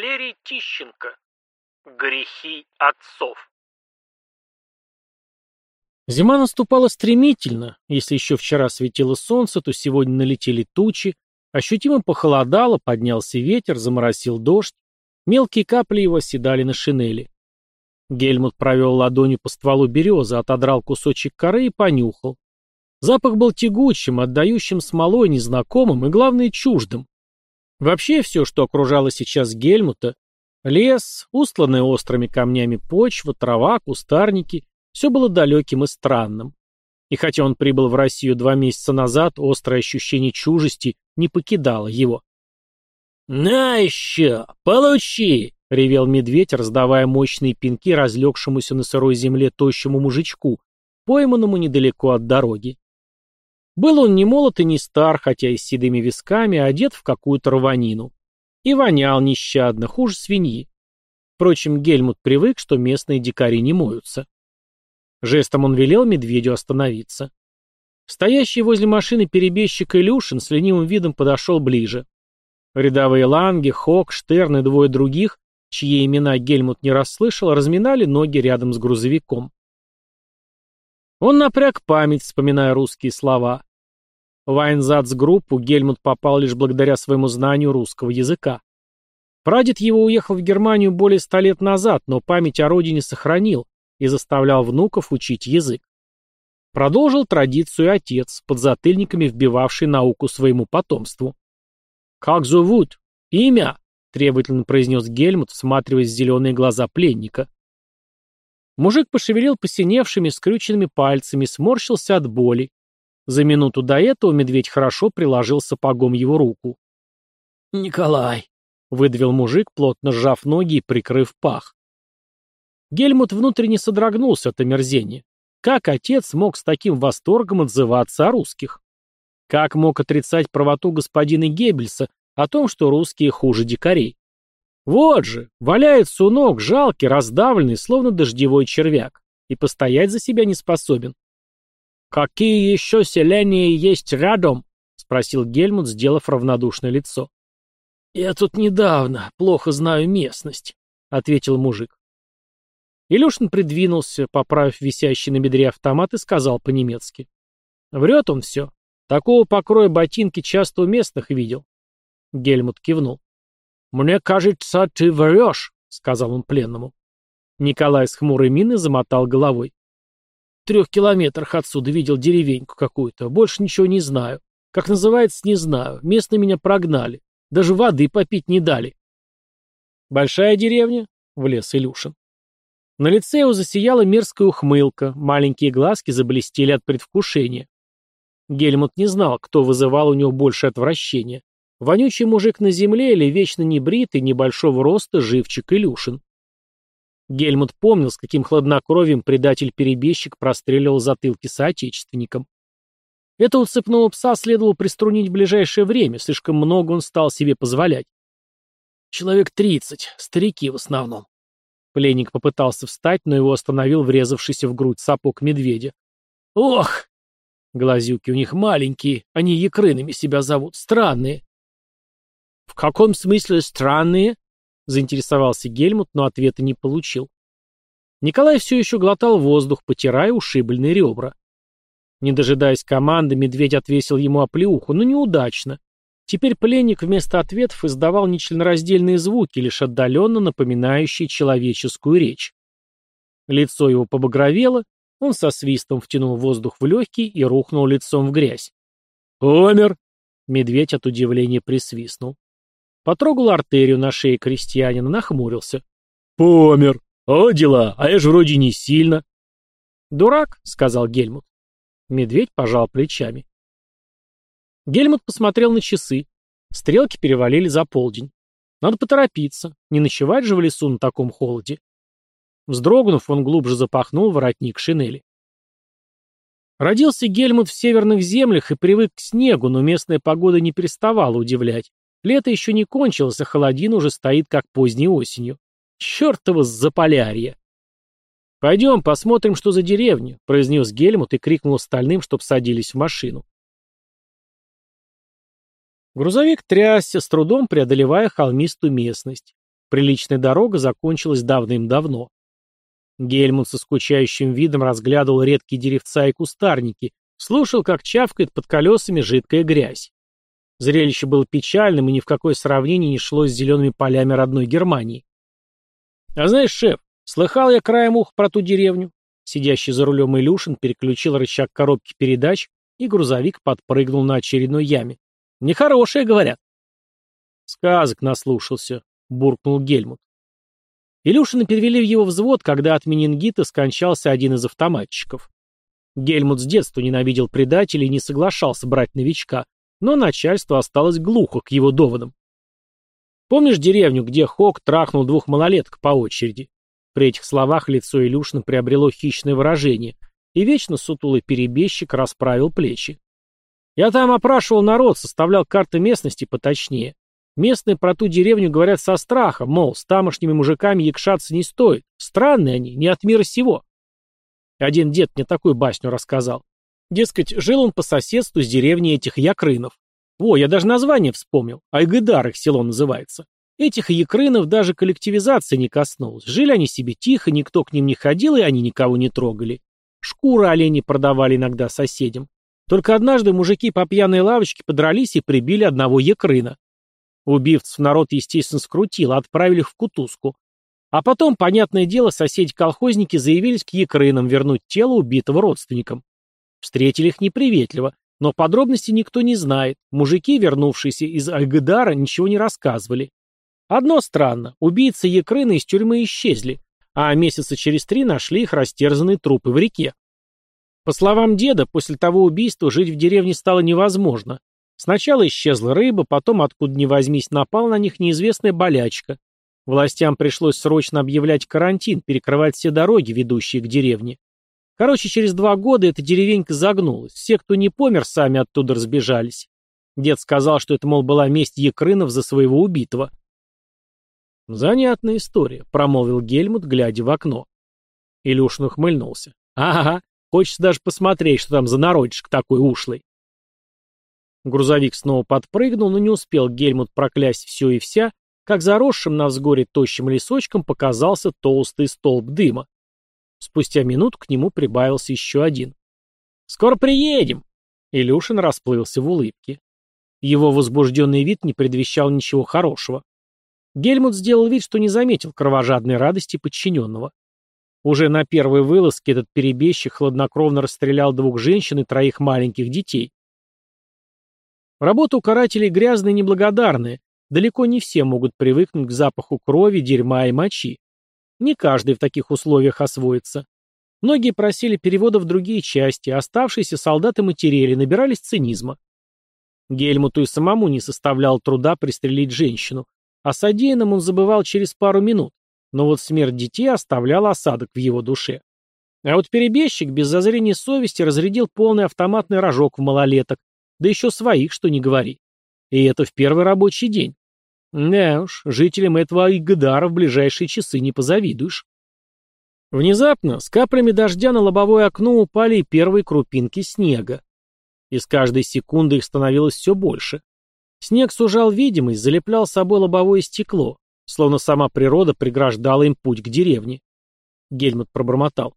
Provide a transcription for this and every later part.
Валерий Тищенко. Грехи отцов. Зима наступала стремительно. Если еще вчера светило солнце, то сегодня налетели тучи, ощутимо похолодало, поднялся ветер, заморосил дождь, мелкие капли его оседали на шинели. Гельмут провел ладонью по стволу березы, отодрал кусочек коры и понюхал. Запах был тягучим, отдающим смолой, незнакомым и, главное, чуждым. Вообще все, что окружало сейчас Гельмута, лес, устланная острыми камнями почва, трава, кустарники, все было далеким и странным. И хотя он прибыл в Россию два месяца назад, острое ощущение чужести не покидало его. «На еще! Получи!» — ревел медведь, раздавая мощные пинки разлегшемуся на сырой земле тощему мужичку, пойманному недалеко от дороги. Был он не молод и не стар, хотя и с седыми висками, а одет в какую-то рванину. И вонял нещадно, хуже свиньи. Впрочем, Гельмут привык, что местные дикари не моются. Жестом он велел медведю остановиться. Стоящий возле машины перебежчик Илюшин с ленивым видом подошел ближе. Рядовые Ланги, Хок, Штерн и двое других, чьи имена Гельмут не расслышал, разминали ноги рядом с грузовиком. Он напряг память, вспоминая русские слова. В Айнзац-группу Гельмут попал лишь благодаря своему знанию русского языка. Прадед его уехал в Германию более ста лет назад, но память о родине сохранил и заставлял внуков учить язык. Продолжил традицию отец, под затыльниками вбивавший науку своему потомству. «Как зовут? Имя?» — требовательно произнес Гельмут, всматриваясь в зеленые глаза пленника. Мужик пошевелил посиневшими, скрюченными пальцами, сморщился от боли. За минуту до этого медведь хорошо приложил сапогом его руку. «Николай!» — выдавил мужик, плотно сжав ноги и прикрыв пах. Гельмут внутренне содрогнулся от омерзения. Как отец мог с таким восторгом отзываться о русских? Как мог отрицать правоту господина Геббельса о том, что русские хуже дикарей? Вот же, валяется у ног, жалкий, раздавленный, словно дождевой червяк, и постоять за себя не способен. «Какие еще селения есть рядом?» — спросил Гельмут, сделав равнодушное лицо. «Я тут недавно, плохо знаю местность», — ответил мужик. Илюшин придвинулся, поправив висящий на бедре автомат, и сказал по-немецки. «Врет он все. Такого покроя ботинки часто у местных видел». Гельмут кивнул. «Мне кажется, ты врешь», — сказал он пленному. Николай с хмурой миной замотал головой. Трех километрах отсюда видел деревеньку какую-то. Больше ничего не знаю. Как называется, не знаю. Местные меня прогнали. Даже воды попить не дали. «Большая деревня?» — влез Илюшин. На лице его засияла мерзкая ухмылка, маленькие глазки заблестели от предвкушения. Гельмут не знал, кто вызывал у него больше отвращения. Вонючий мужик на земле или вечно небритый, небольшого роста живчик Илюшин. Гельмут помнил, с каким хладнокровием предатель-перебежчик простреливал затылки соотечественникам. Этого цепного пса следовало приструнить в ближайшее время, слишком много он стал себе позволять. Человек тридцать, старики в основном. Пленник попытался встать, но его остановил врезавшийся в грудь сапог медведя. «Ох!» Глазюки у них маленькие, они якрынами себя зовут, странные. «В каком смысле странные?» — заинтересовался Гельмут, но ответа не получил. Николай все еще глотал воздух, потирая ушибленные ребра. Не дожидаясь команды, медведь отвесил ему оплеуху, но неудачно. Теперь пленник вместо ответов издавал нечленораздельные звуки, лишь отдаленно напоминающие человеческую речь. Лицо его побагровело, он со свистом втянул воздух в легкий и рухнул лицом в грязь. «Умер!» — медведь от удивления присвистнул. Потрогал артерию на шее крестьянина, нахмурился. «Помер! О, дела! А я же вроде не сильно!» «Дурак!» — сказал Гельмут. Медведь пожал плечами. Гельмут посмотрел на часы. Стрелки перевалили за полдень. Надо поторопиться. Не ночевать же в лесу на таком холоде. Вздрогнув, он глубже запахнул воротник шинели. Родился Гельмут в северных землях и привык к снегу, но местная погода не переставала удивлять. Лето еще не кончилось, а холодин уже стоит, как поздней осенью. Чертово заполярье! «Пойдем, посмотрим, что за деревня», — произнес Гельмут и крикнул остальным, чтоб садились в машину. Грузовик трясся, с трудом преодолевая холмистую местность. Приличная дорога закончилась давным-давно. Гельмут со скучающим видом разглядывал редкие деревца и кустарники, слушал, как чавкает под колесами жидкая грязь. Зрелище было печальным и ни в какое сравнение не шло с зелеными полями родной Германии. «А знаешь, шеф, слыхал я краем уха про ту деревню?» Сидящий за рулем Илюшин переключил рычаг коробки передач, и грузовик подпрыгнул на очередной яме. «Нехорошие, говорят». «Сказок наслушался», — буркнул Гельмут. Илюшина перевели в его взвод, когда от менингита скончался один из автоматчиков. Гельмут с детства ненавидел предателей и не соглашался брать новичка, но начальство осталось глухо к его доводам. Помнишь деревню, где Хок трахнул двух малолеток по очереди? При этих словах лицо Илюшина приобрело хищное выражение, и вечно сутулый перебежчик расправил плечи. Я там опрашивал народ, составлял карты местности поточнее. Местные про ту деревню говорят со страхом, мол, с тамошними мужиками якшаться не стоит. Странные они, не от мира сего. Один дед мне такую басню рассказал. Дескать, жил он по соседству с деревней этих якрынов. Во, я даже название вспомнил. Айгыдар их село называется. Этих якрынов даже коллективизация не коснулась. Жили они себе тихо, никто к ним не ходил, и они никого не трогали. Шкуры оленей продавали иногда соседям. Только однажды мужики по пьяной лавочке подрались и прибили одного якрына. Убивцев народ, естественно, скрутил, отправили их в кутузку. А потом, понятное дело, соседи-колхозники заявились к якрынам вернуть тело убитого родственникам. Встретили их неприветливо, но подробностей никто не знает. Мужики, вернувшиеся из Альгадара, ничего не рассказывали. Одно странно, убийцы Якрына из тюрьмы исчезли, а месяца через три нашли их растерзанные трупы в реке. По словам деда, после того убийства жить в деревне стало невозможно. Сначала исчезла рыба, потом, откуда ни возьмись, напал на них неизвестная болячка. Властям пришлось срочно объявлять карантин, перекрывать все дороги, ведущие к деревне. Короче, через два года эта деревенька загнулась. Все, кто не помер, сами оттуда разбежались. Дед сказал, что это, мол, была месть Якрынов за своего убитого. «Занятная история», — промолвил Гельмут, глядя в окно. Илюшин ухмыльнулся. «Ага, хочется даже посмотреть, что там за народишек такой ушлый». Грузовик снова подпрыгнул, но не успел Гельмут проклясть все и вся, как заросшим на взгоре тощим лесочком показался толстый столб дыма. Спустя минуту к нему прибавился еще один. «Скоро приедем!» Илюшин расплылся в улыбке. Его возбужденный вид не предвещал ничего хорошего. Гельмут сделал вид, что не заметил кровожадной радости подчиненного. Уже на первой вылазке этот перебежчик хладнокровно расстрелял двух женщин и троих маленьких детей. Работа у карателей грязная и неблагодарная. Далеко не все могут привыкнуть к запаху крови, дерьма и мочи. Не каждый в таких условиях освоится. Многие просили перевода в другие части, а оставшиеся солдаты материали, набирались цинизма. Гельмуту и самому не составлял труда пристрелить женщину. О содеянном он забывал через пару минут, но вот смерть детей оставляла осадок в его душе. А вот перебежчик без зазрения совести разрядил полный автоматный рожок в малолеток, да еще своих, что не говори. И это в первый рабочий день. Да уж, жителям этого Айгдара в ближайшие часы не позавидуешь. Внезапно с каплями дождя на лобовое окно упали первые крупинки снега. И с каждой секунды их становилось все больше. Снег сужал видимость, залеплял собой лобовое стекло, словно сама природа преграждала им путь к деревне. Гельмут пробормотал.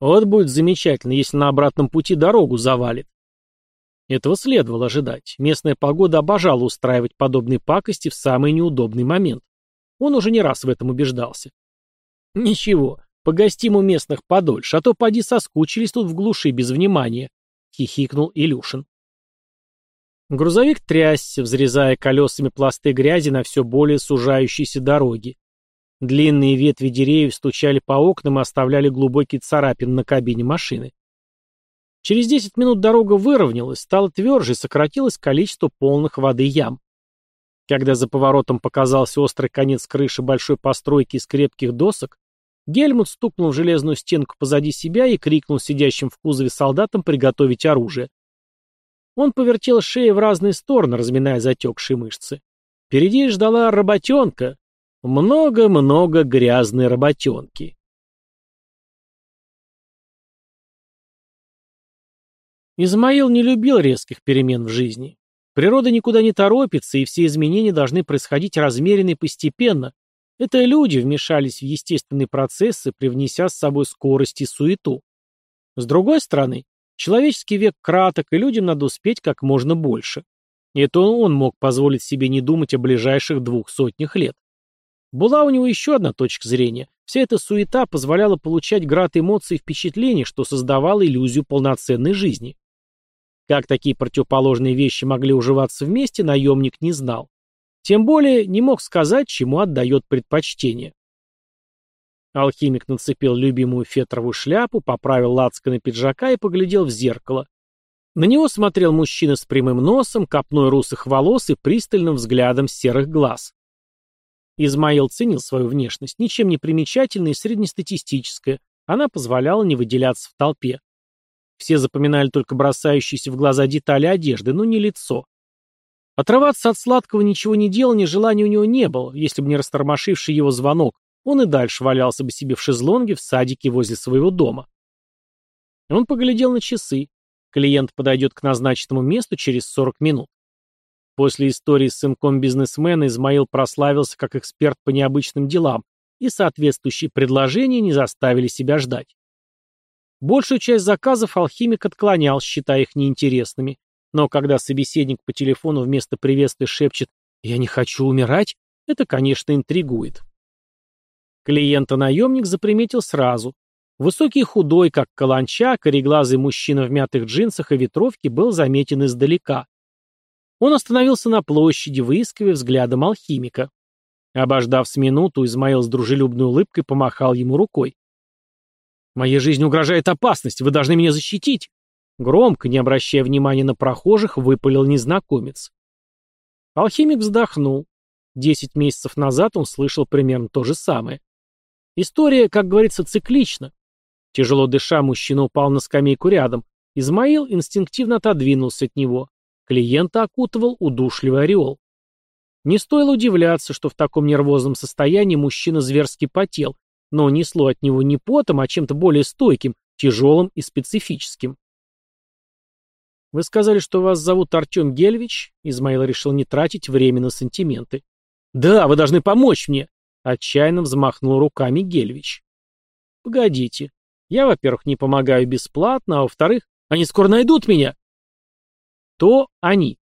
Вот будет замечательно, если на обратном пути дорогу завалит. Этого следовало ожидать. Местная погода обожала устраивать подобные пакости в самый неудобный момент. Он уже не раз в этом убеждался. «Ничего, погостим у местных подольше, а то поди соскучились тут в глуши без внимания», — хихикнул Илюшин. Грузовик трясся, взрезая колесами пласты грязи на все более сужающейся дороге. Длинные ветви деревьев стучали по окнам и оставляли глубокие царапины на кабине машины. Через 10 минут дорога выровнялась, стала тверже и сократилось количество полных воды ям. Когда за поворотом показался острый конец крыши большой постройки из крепких досок, Гельмут стукнул в железную стенку позади себя и крикнул сидящим в кузове солдатам приготовить оружие. Он повертел шею в разные стороны, разминая затекшие мышцы. Впереди ждала работенка. Много-много грязной работенки. Измаил не любил резких перемен в жизни. Природа никуда не торопится, и все изменения должны происходить размеренно и постепенно, Это люди вмешались в естественные процессы, привнеся с собой скорость и суету. С другой стороны, человеческий век краток, и людям надо успеть как можно больше. И это он мог позволить себе не думать о ближайших двух сотнях лет. Была у него еще одна точка зрения. Вся эта суета позволяла получать град эмоций и впечатлений, что создавало иллюзию полноценной жизни. Как такие противоположные вещи могли уживаться вместе, наемник не знал. Тем более не мог сказать, чему отдает предпочтение. Алхимик нацепил любимую фетровую шляпу, поправил лацканы пиджака и поглядел в зеркало. На него смотрел мужчина с прямым носом, копной русых волос и пристальным взглядом серых глаз. Измаил ценил свою внешность, ничем не примечательная и среднестатистическая, она позволяла не выделяться в толпе. Все запоминали только бросающиеся в глаза детали одежды, но не лицо. Отрываться от сладкого ничего не делания желания у него не было, если бы не растормошивший его звонок, он и дальше валялся бы себе в шезлонге в садике возле своего дома. Он поглядел на часы. Клиент подойдет к назначенному месту через 40 минут. После истории с сынком бизнесмена Измаил прославился как эксперт по необычным делам, и соответствующие предложения не заставили себя ждать. Большую часть заказов алхимик отклонял, считая их неинтересными, но когда собеседник по телефону вместо приветствия шепчет «Я не хочу умирать», это, конечно, интригует. Клиента-наемник заприметил сразу. Высокий худой, как каланча, кореглазый мужчина в мятых джинсах и ветровке был заметен издалека. Он остановился на площади, выискивая взглядом алхимика. Обождав с минуту, Измаил с дружелюбной улыбкой помахал ему рукой. «Моей жизни угрожает опасность, вы должны меня защитить!» Громко, не обращая внимания на прохожих, выпалил незнакомец. Алхимик вздохнул. Десять месяцев назад он слышал примерно то же самое. История, как говорится, циклична. Тяжело дыша, мужчина упал на скамейку рядом. Измаил инстинктивно отодвинулся от него. Клиента окутывал удушливый ореол. Не стоило удивляться, что в таком нервозном состоянии мужчина зверски потел, но несло от него не потом, а чем-то более стойким, тяжелым и специфическим. «Вы сказали, что вас зовут Артем Гельвич?» Измаил решил не тратить время на сантименты. «Да, вы должны помочь мне!» Отчаянно взмахнул руками Гельвич. «Погодите. Я, во-первых, не помогаю бесплатно, а во-вторых, они скоро найдут меня!» «То они!»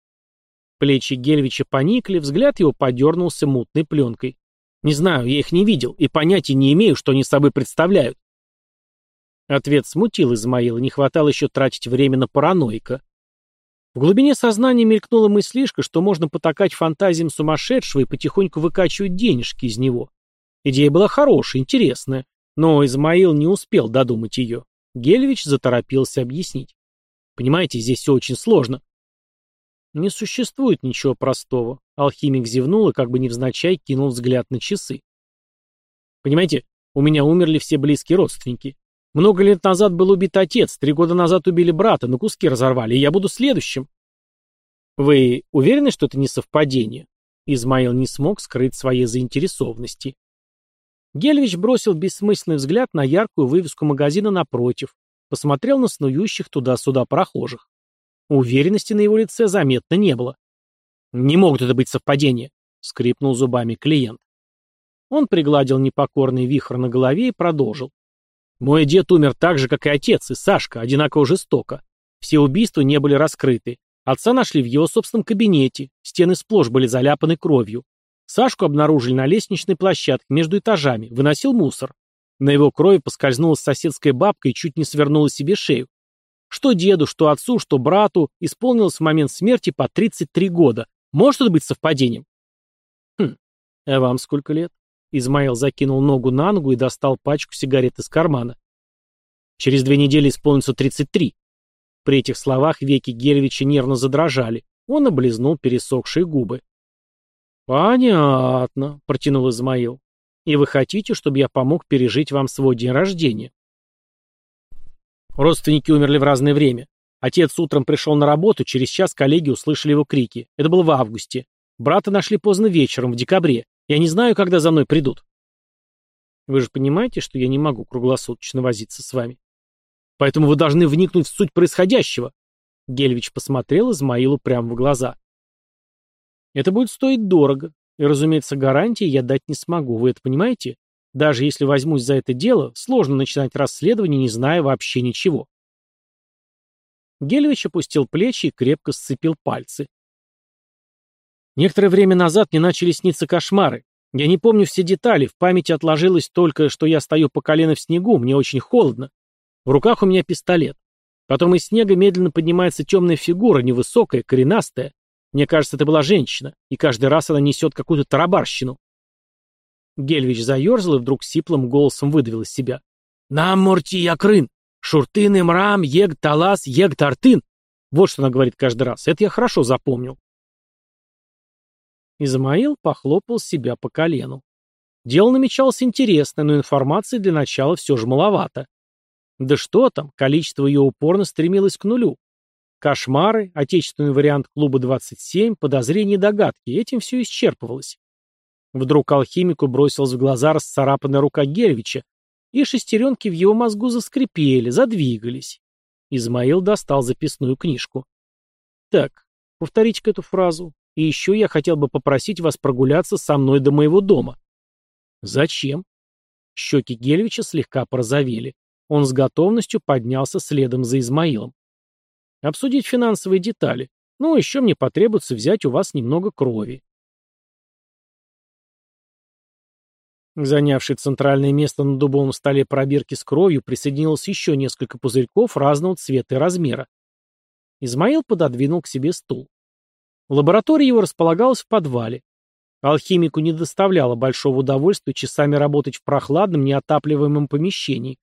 Плечи Гельвича поникли, взгляд его подернулся мутной пленкой. «Не знаю, я их не видел и понятия не имею, что они собой представляют». Ответ смутил Измаила, не хватало еще тратить время на параноика. В глубине сознания мелькнула мыслишка, что можно потакать фантазиям сумасшедшего и потихоньку выкачивать денежки из него. Идея была хорошая, интересная, но Измаил не успел додумать ее. Гельвич заторопился объяснить. Понимаете, здесь все очень сложно. Не существует ничего простого. Алхимик зевнул и как бы невзначай кинул взгляд на часы. Понимаете, у меня умерли все близкие родственники. Много лет назад был убит отец, три года назад убили брата, на куски разорвали, и я буду следующим. Вы уверены, что это не совпадение? Измаил не смог скрыть своей заинтересованности. Гельвич бросил бессмысленный взгляд на яркую вывеску магазина напротив, посмотрел на снующих туда-сюда прохожих. Уверенности на его лице заметно не было. «Не могут это быть совпадения», — скрипнул зубами клиент. Он пригладил непокорный вихрь на голове и продолжил. Мой дед умер так же, как и отец, и Сашка, одинаково жестоко. Все убийства не были раскрыты. Отца нашли в его собственном кабинете, стены сплошь были заляпаны кровью. Сашку обнаружили на лестничной площадке между этажами, выносил мусор. На его крови поскользнулась соседская бабка и чуть не свернула себе шею. Что деду, что отцу, что брату исполнилось в момент смерти по 33 года. Может это быть совпадением? Хм, а вам сколько лет? Измаил закинул ногу на ногу и достал пачку сигарет из кармана. Через две недели исполнится 33. При этих словах веки Гельвича нервно задрожали. Он облизнул пересохшие губы. «Понятно», — протянул Измаил. «И вы хотите, чтобы я помог пережить вам свой день рождения?» Родственники умерли в разное время. Отец утром пришел на работу, через час коллеги услышали его крики. Это было в августе. Брата нашли поздно вечером, в декабре. Я не знаю, когда за мной придут. Вы же понимаете, что я не могу круглосуточно возиться с вами. Поэтому вы должны вникнуть в суть происходящего. Гельвич посмотрел Измаилу прямо в глаза. Это будет стоить дорого. И, разумеется, гарантии я дать не смогу, вы это понимаете? Даже если возьмусь за это дело, сложно начинать расследование, не зная вообще ничего. Гелевич опустил плечи и крепко сцепил пальцы. Некоторое время назад мне начали сниться кошмары. Я не помню все детали, в памяти отложилось только, что я стою по колено в снегу, мне очень холодно. В руках у меня пистолет. Потом из снега медленно поднимается темная фигура, невысокая, коренастая. Мне кажется, это была женщина, и каждый раз она несет какую-то тарабарщину. Гельвич заерзал и вдруг сиплым голосом выдавил из себя. «Нам, Морти, якрын! Шуртын, имрам, ег, талас, ег, тартын!» Вот что она говорит каждый раз. Это я хорошо запомнил. Измаил похлопал себя по колену. Дело намечалось интересное, но информации для начала все же маловато. Да что там, количество ее упорно стремилось к нулю. Кошмары, отечественный вариант клуба 27, подозрения и догадки, этим все исчерпывалось. Вдруг алхимику бросилась в глаза расцарапанная рука Гервича, и шестеренки в его мозгу заскрипели, задвигались. Измаил достал записную книжку. Так, повторите-ка эту фразу. И еще я хотел бы попросить вас прогуляться со мной до моего дома. Зачем? Щеки Гельвича слегка порозовели. Он с готовностью поднялся следом за Измаилом. Обсудить финансовые детали. Ну, еще мне потребуется взять у вас немного крови. Занявший центральное место на дубовом столе пробирки с кровью присоединилось еще несколько пузырьков разного цвета и размера. Измаил пододвинул к себе стул. Лаборатория его располагалась в подвале. Алхимику не доставляло большого удовольствия часами работать в прохладном, неотапливаемом помещении.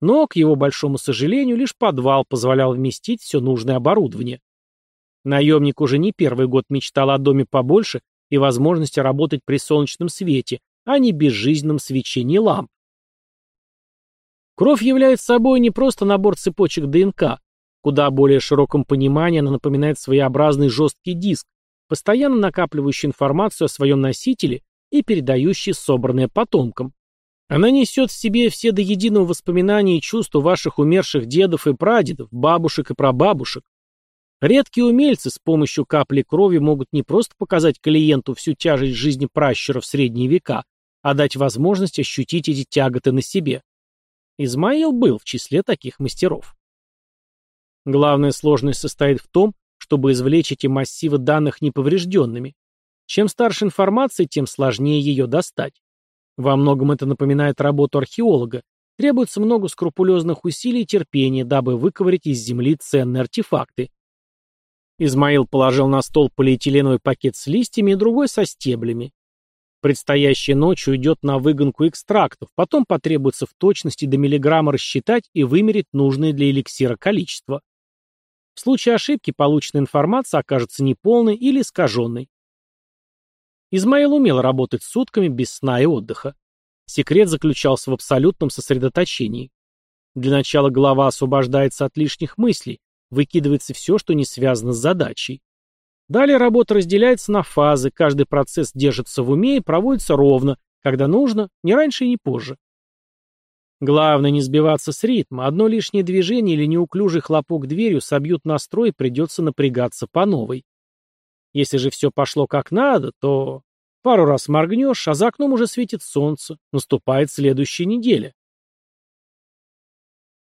Но, к его большому сожалению, лишь подвал позволял вместить все нужное оборудование. Наемник уже не первый год мечтал о доме побольше и возможности работать при солнечном свете, а не безжизненном свечении ламп. Кровь является собой не просто набор цепочек ДНК. Куда более широком понимании она напоминает своеобразный жесткий диск, постоянно накапливающий информацию о своем носителе и передающий собранное потомкам. Она несет в себе все до единого воспоминания и чувства ваших умерших дедов и прадедов, бабушек и прабабушек. Редкие умельцы с помощью капли крови могут не просто показать клиенту всю тяжесть жизни пращуров в средние века, а дать возможность ощутить эти тяготы на себе. Измаил был в числе таких мастеров. Главная сложность состоит в том, чтобы извлечь эти массивы данных неповрежденными. Чем старше информация, тем сложнее ее достать. Во многом это напоминает работу археолога. Требуется много скрупулезных усилий и терпения, дабы выковырять из земли ценные артефакты. Измаил положил на стол полиэтиленовый пакет с листьями и другой со стеблями. Предстоящая ночь уйдет на выгонку экстрактов, потом потребуется в точности до миллиграмма рассчитать и вымерить нужное для эликсира количество. В случае ошибки полученная информация окажется неполной или искаженной. Измаил умел работать сутками без сна и отдыха. Секрет заключался в абсолютном сосредоточении. Для начала голова освобождается от лишних мыслей, выкидывается все, что не связано с задачей. Далее работа разделяется на фазы, каждый процесс держится в уме и проводится ровно, когда нужно, не раньше и не позже. Главное не сбиваться с ритма, одно лишнее движение или неуклюжий хлопок дверью собьют настрой и придется напрягаться по новой. Если же все пошло как надо, то пару раз моргнешь, а за окном уже светит солнце, наступает следующая неделя.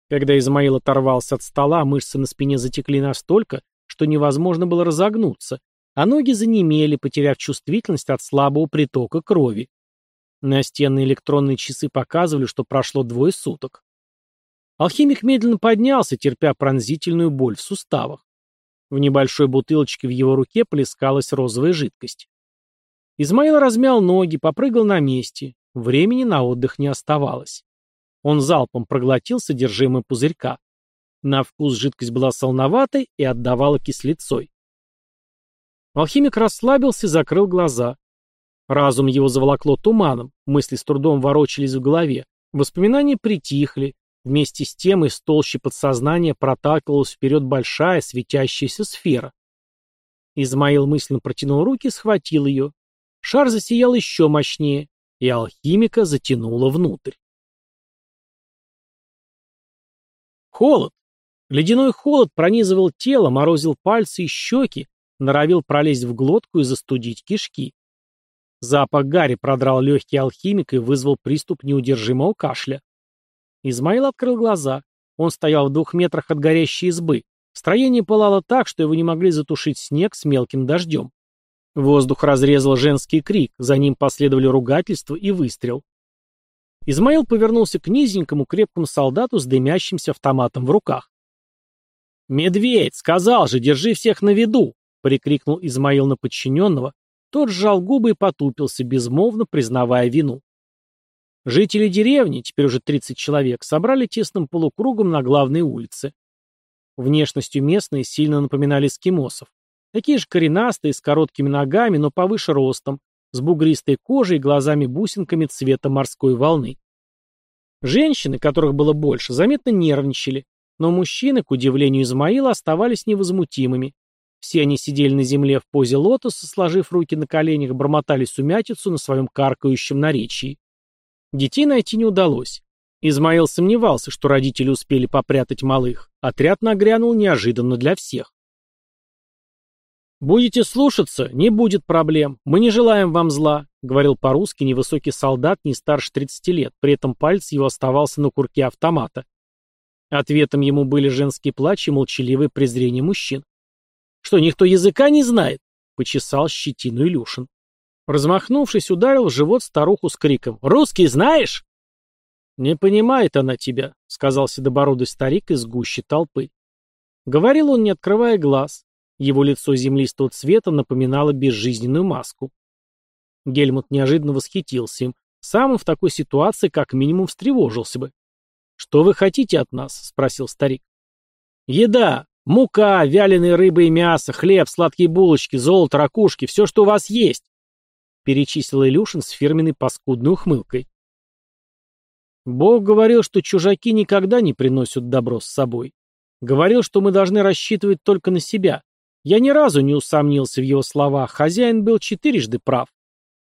Когда Измаил оторвался от стола, мышцы на спине затекли настолько, что невозможно было разогнуться, а ноги занемели, потеряв чувствительность от слабого притока крови. Настенные электронные часы показывали, что прошло двое суток. Алхимик медленно поднялся, терпя пронзительную боль в суставах. В небольшой бутылочке в его руке плескалась розовая жидкость. Измаил размял ноги, попрыгал на месте. Времени на отдых не оставалось. Он залпом проглотил содержимое пузырька. На вкус жидкость была солоноватой и отдавала кислицой. Алхимик расслабился и закрыл глаза. Разум его заволокло туманом, мысли с трудом ворочались в голове, воспоминания притихли, Вместе с тем из толщи подсознания проталкивалась вперед большая светящаяся сфера. Измаил мысленно протянул руки схватил ее. Шар засиял еще мощнее, и алхимика затянуло внутрь. Холод. Ледяной холод пронизывал тело, морозил пальцы и щеки, норовил пролезть в глотку и застудить кишки. Запах гари продрал легкий алхимик и вызвал приступ неудержимого кашля. Измаил открыл глаза. Он стоял в двух метрах от горящей избы. Строение пылало так, что его не могли затушить снег с мелким дождем. Воздух разрезал женский крик, за ним последовали ругательства и выстрел. Измаил повернулся к низенькому крепкому солдату с дымящимся автоматом в руках. «Медведь! Сказал же, держи всех на виду!» — прикрикнул Измаил на подчиненного. Тот сжал губы и потупился, безмолвно признавая вину. Жители деревни, теперь уже 30 человек, собрали тесным полукругом на главной улице. Внешностью местные сильно напоминали эскимосов. Такие же коренастые, с короткими ногами, но повыше ростом, с бугристой кожей и глазами-бусинками цвета морской волны. Женщины, которых было больше, заметно нервничали, но мужчины, к удивлению Измаила, оставались невозмутимыми. Все они сидели на земле в позе лотоса, сложив руки на коленях, бормотали сумятицу на своем каркающем наречии. Детей найти не удалось. Измаил сомневался, что родители успели попрятать малых. Отряд нагрянул неожиданно для всех. «Будете слушаться, не будет проблем. Мы не желаем вам зла», — говорил по-русски невысокий солдат не старше 30 лет, при этом палец его оставался на курке автомата. Ответом ему были женский плач и молчаливое презрение мужчин. «Что, никто языка не знает?» — почесал щетину Илюшин. Размахнувшись, ударил в живот старуху с криком «Русский знаешь?» «Не понимает она тебя», — сказал седобородый старик из гущи толпы. Говорил он, не открывая глаз. Его лицо землистого цвета напоминало безжизненную маску. Гельмут неожиданно восхитился им. Сам он в такой ситуации как минимум встревожился бы. «Что вы хотите от нас?» — спросил старик. «Еда, мука, вяленые рыбы и мясо, хлеб, сладкие булочки, золото, ракушки, все, что у вас есть», — перечислил Илюшин с фирменной паскудной ухмылкой. «Бог говорил, что чужаки никогда не приносят добро с собой. Говорил, что мы должны рассчитывать только на себя. Я ни разу не усомнился в его словах, хозяин был четырежды прав.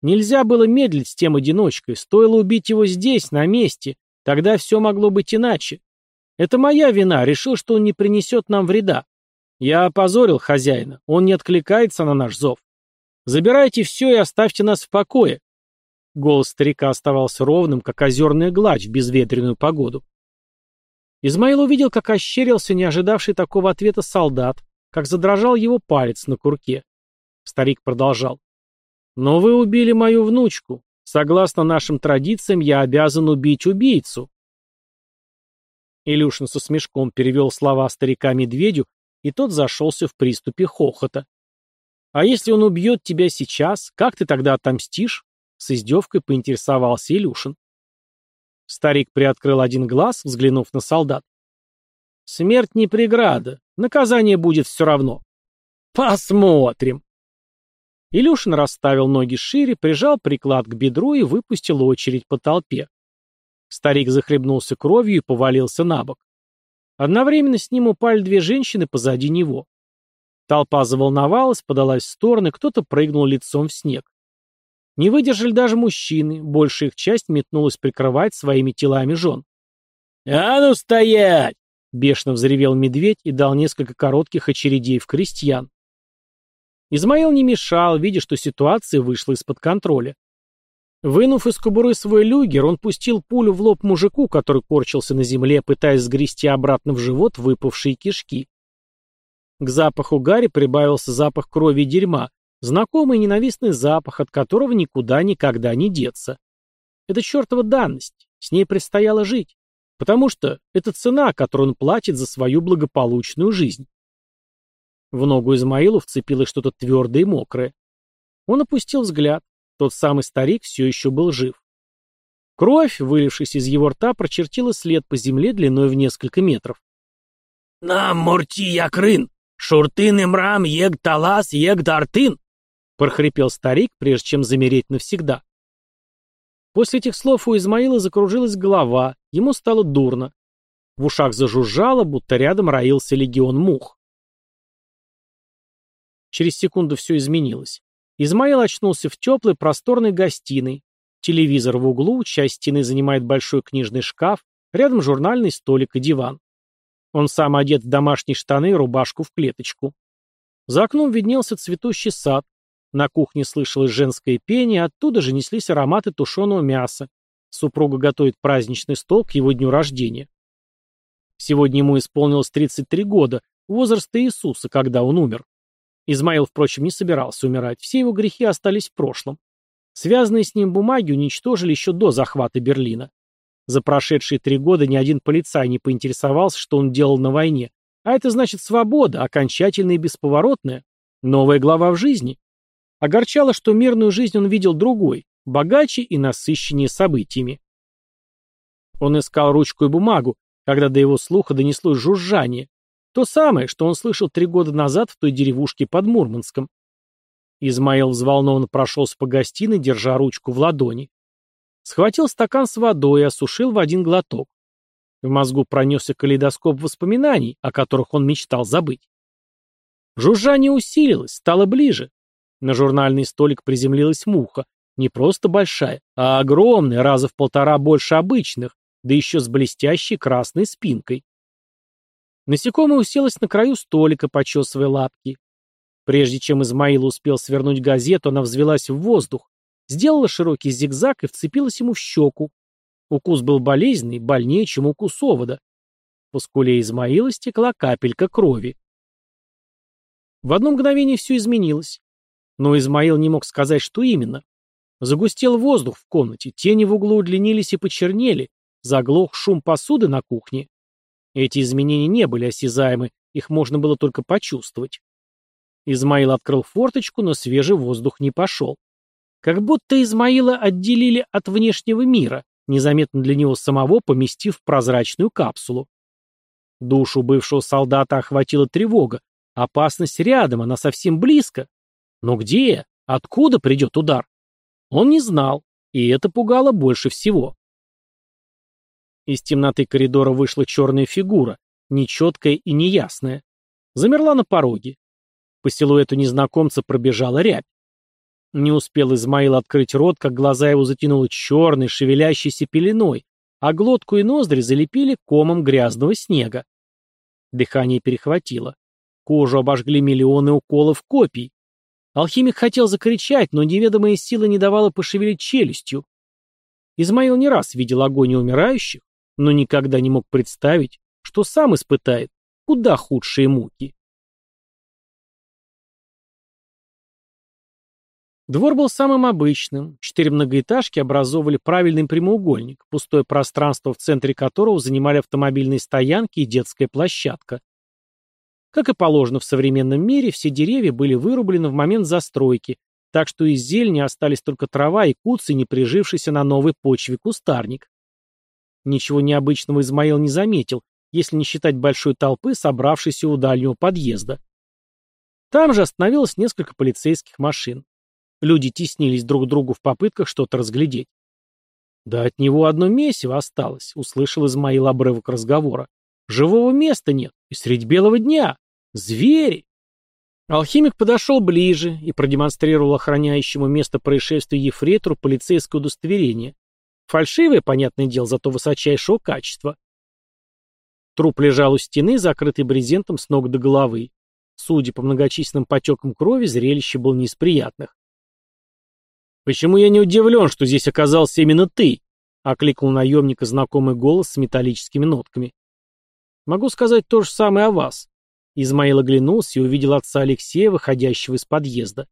Нельзя было медлить с тем одиночкой, стоило убить его здесь, на месте, тогда все могло быть иначе. Это моя вина, решил, что он не принесет нам вреда. Я опозорил хозяина, он не откликается на наш зов. Забирайте все и оставьте нас в покое. Голос старика оставался ровным, как озерная гладь в безветренную погоду. Измаил увидел, как ощерился не ожидавший такого ответа солдат, как задрожал его палец на курке. Старик продолжал. «Но вы убили мою внучку. Согласно нашим традициям, я обязан убить убийцу». Илюшин со смешком перевел слова старика медведю, и тот зашелся в приступе хохота. «А если он убьет тебя сейчас, как ты тогда отомстишь?» С издевкой поинтересовался Илюшин. Старик приоткрыл один глаз, взглянув на солдат. «Смерть не преграда. Наказание будет все равно. Посмотрим. Илюшин расставил ноги шире, прижал приклад к бедру и выпустил очередь по толпе. Старик захлебнулся кровью и повалился на бок. Одновременно с ним упали две женщины позади него. Толпа заволновалась, подалась в стороны, кто-то прыгнул лицом в снег. Не выдержали даже мужчины, большая их часть метнулась прикрывать своими телами жен. «А ну стоять!» Бешено взревел медведь и дал несколько коротких очередей в крестьян. Измаил не мешал, видя, что ситуация вышла из-под контроля. Вынув из кобуры свой люгер, он пустил пулю в лоб мужику, который корчился на земле, пытаясь сгрести обратно в живот выпавшие кишки. К запаху гари прибавился запах крови и дерьма, знакомый ненавистный запах, от которого никуда никогда не деться. Это чертова данность, с ней предстояло жить. Потому что это цена, которую он платит за свою благополучную жизнь. В ногу Измаилу вцепилось что-то твердое и мокрое. Он опустил взгляд. Тот самый старик все еще был жив. Кровь, вылившись из его рта, прочертила след по земле длиной в несколько метров. «Нам, мурти якрын! Шуртын имрам ег талас ег дартын!» прохрипел старик, прежде чем замереть навсегда. После этих слов у Измаила закружилась голова, ему стало дурно. В ушах зажужжало, будто рядом роился легион мух. Через секунду все изменилось. Измаил очнулся в теплой, просторной гостиной. Телевизор в углу, часть стены занимает большой книжный шкаф, рядом журнальный столик и диван. Он сам одет в домашние штаны и рубашку в клеточку. За окном виднелся цветущий сад. На кухне слышалось женское пение, оттуда же неслись ароматы тушеного мяса. Супруга готовит праздничный стол к его дню рождения. Сегодня ему исполнилось 33 года, возраста Иисуса, когда он умер. Измаил, впрочем, не собирался умирать, все его грехи остались в прошлом. Связанные с ним бумаги уничтожили еще до захвата Берлина. За прошедшие три года ни один полицай не поинтересовался, что он делал на войне. А это значит свобода, окончательная и бесповоротная. Новая глава в жизни. Огорчало, что мирную жизнь он видел другой, богаче и насыщеннее событиями. Он искал ручку и бумагу, когда до его слуха донеслось жужжание. То самое, что он слышал три года назад в той деревушке под Мурманском. Измаил взволнованно прошелся по гостиной, держа ручку в ладони. Схватил стакан с водой и осушил в один глоток. В мозгу пронесся калейдоскоп воспоминаний, о которых он мечтал забыть. Жужжание усилилось, стало ближе. На журнальный столик приземлилась муха. Не просто большая, а огромная, раза в полтора больше обычных, да еще с блестящей красной спинкой. Насекомое уселось на краю столика, почесывая лапки. Прежде чем Измаил успел свернуть газету, она взвелась в воздух, Сделала широкий зигзаг и вцепилась ему в щеку. Укус был болезненный, больнее, чем укус овода. По скуле Измаила стекла капелька крови. В одно мгновение все изменилось. Но Измаил не мог сказать, что именно. Загустел воздух в комнате, тени в углу удлинились и почернели, заглох шум посуды на кухне. Эти изменения не были осязаемы, их можно было только почувствовать. Измаил открыл форточку, но свежий воздух не пошел. Как будто Измаила отделили от внешнего мира, незаметно для него самого поместив в прозрачную капсулу. Душу бывшего солдата охватила тревога. Опасность рядом, она совсем близко. Но где? Откуда придет удар? Он не знал, и это пугало больше всего. Из темноты коридора вышла черная фигура, нечеткая и неясная. Замерла на пороге. По силуэту незнакомца пробежала рябь. Не успел Измаил открыть рот, как глаза его затянуло черной, шевелящейся пеленой, а глотку и ноздри залепили комом грязного снега. Дыхание перехватило. Кожу обожгли миллионы уколов копий. Алхимик хотел закричать, но неведомая сила не давала пошевелить челюстью. Измаил не раз видел огонь умирающих, но никогда не мог представить, что сам испытает куда худшие муки. Двор был самым обычным. Четыре многоэтажки образовывали правильный прямоугольник, пустое пространство в центре которого занимали автомобильные стоянки и детская площадка. Как и положено в современном мире, все деревья были вырублены в момент застройки, так что из зелени остались только трава и куцы, не прижившийся на новой почве кустарник. Ничего необычного Измаил не заметил, если не считать большой толпы, собравшейся у дальнего подъезда. Там же остановилось несколько полицейских машин. Люди теснились друг к другу в попытках что-то разглядеть. «Да от него одно месиво осталось», — услышал Измаил обрывок разговора. «Живого места нет, и средь белого дня. Звери!» Алхимик подошел ближе и продемонстрировал охраняющему место происшествия ефрейтору полицейское удостоверение. Фальшивое, понятное дело, зато высочайшего качества. Труп лежал у стены, закрытый брезентом с ног до головы. Судя по многочисленным потекам крови, зрелище было не из приятных. «Почему я не удивлен, что здесь оказался именно ты?» — окликнул наемника знакомый голос с металлическими нотками. «Могу сказать то же самое о вас». Измаил оглянулся и увидел отца Алексея, выходящего из подъезда.